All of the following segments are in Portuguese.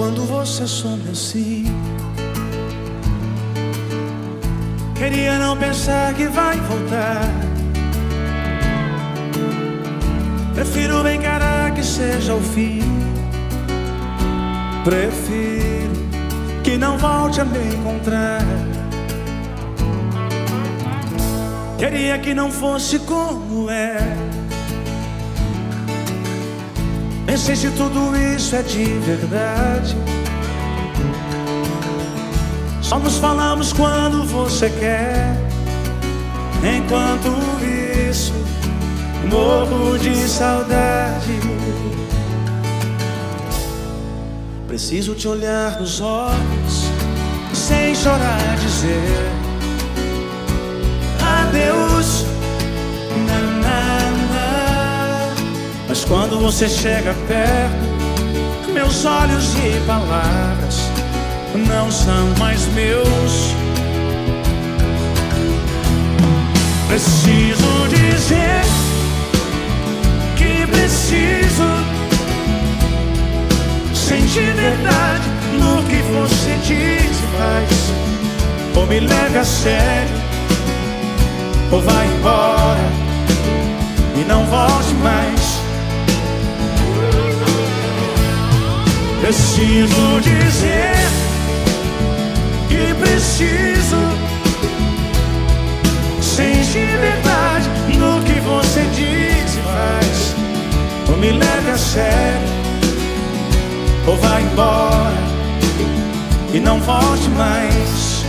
quando você some assim. Queria não pensar que vai voltar. Prefiro encarar que seja o fim. Prefiro que não volte a me encontrar. Queria que não fosse como é. Pensei se tudo isso é de verdade. Só nos falamos quando você quer. Enquanto isso, morro de saudade. Preciso te olhar nos olhos, sem chorar, dizer quando você chega perto, meus olhos e palavras não são mais meus. Preciso dizer que preciso sentir verdade no que você diz e faz. Ou me leve a sério, ou vai embora e não volte mais. Preciso dizer que preciso. Sente verdade no que você diz e faz. Ou me leve a sério, ou vá embora e não volte mais.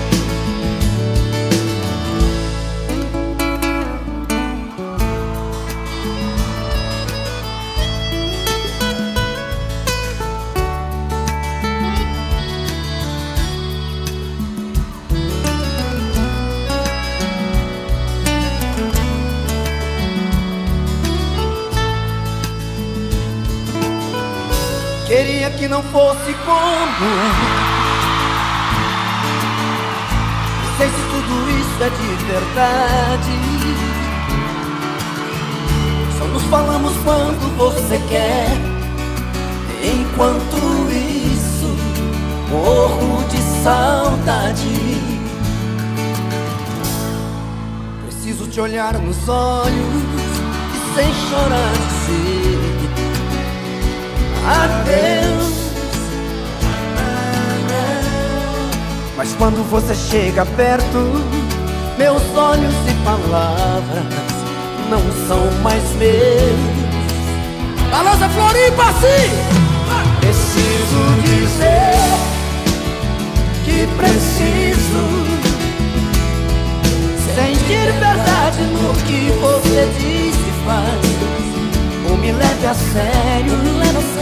Queria que não fosse como é. Não sei se tudo isso é de verdade. Só nos falamos quando você quer. Enquanto isso, morro de saudade. Preciso te olhar nos olhos e sem chorar dizer adeus. Mas quando você chega perto, meus olhos e palavras não são mais meus. Balança Floripa, sim! Preciso dizer que preciso sentir verdade no que você diz e faz. Ou me leve a sério, me leve a sério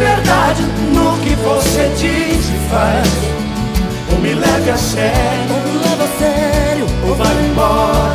verdade no que você diz e faz. Ou me leve a sério, ou me leve a sério, ou vai embora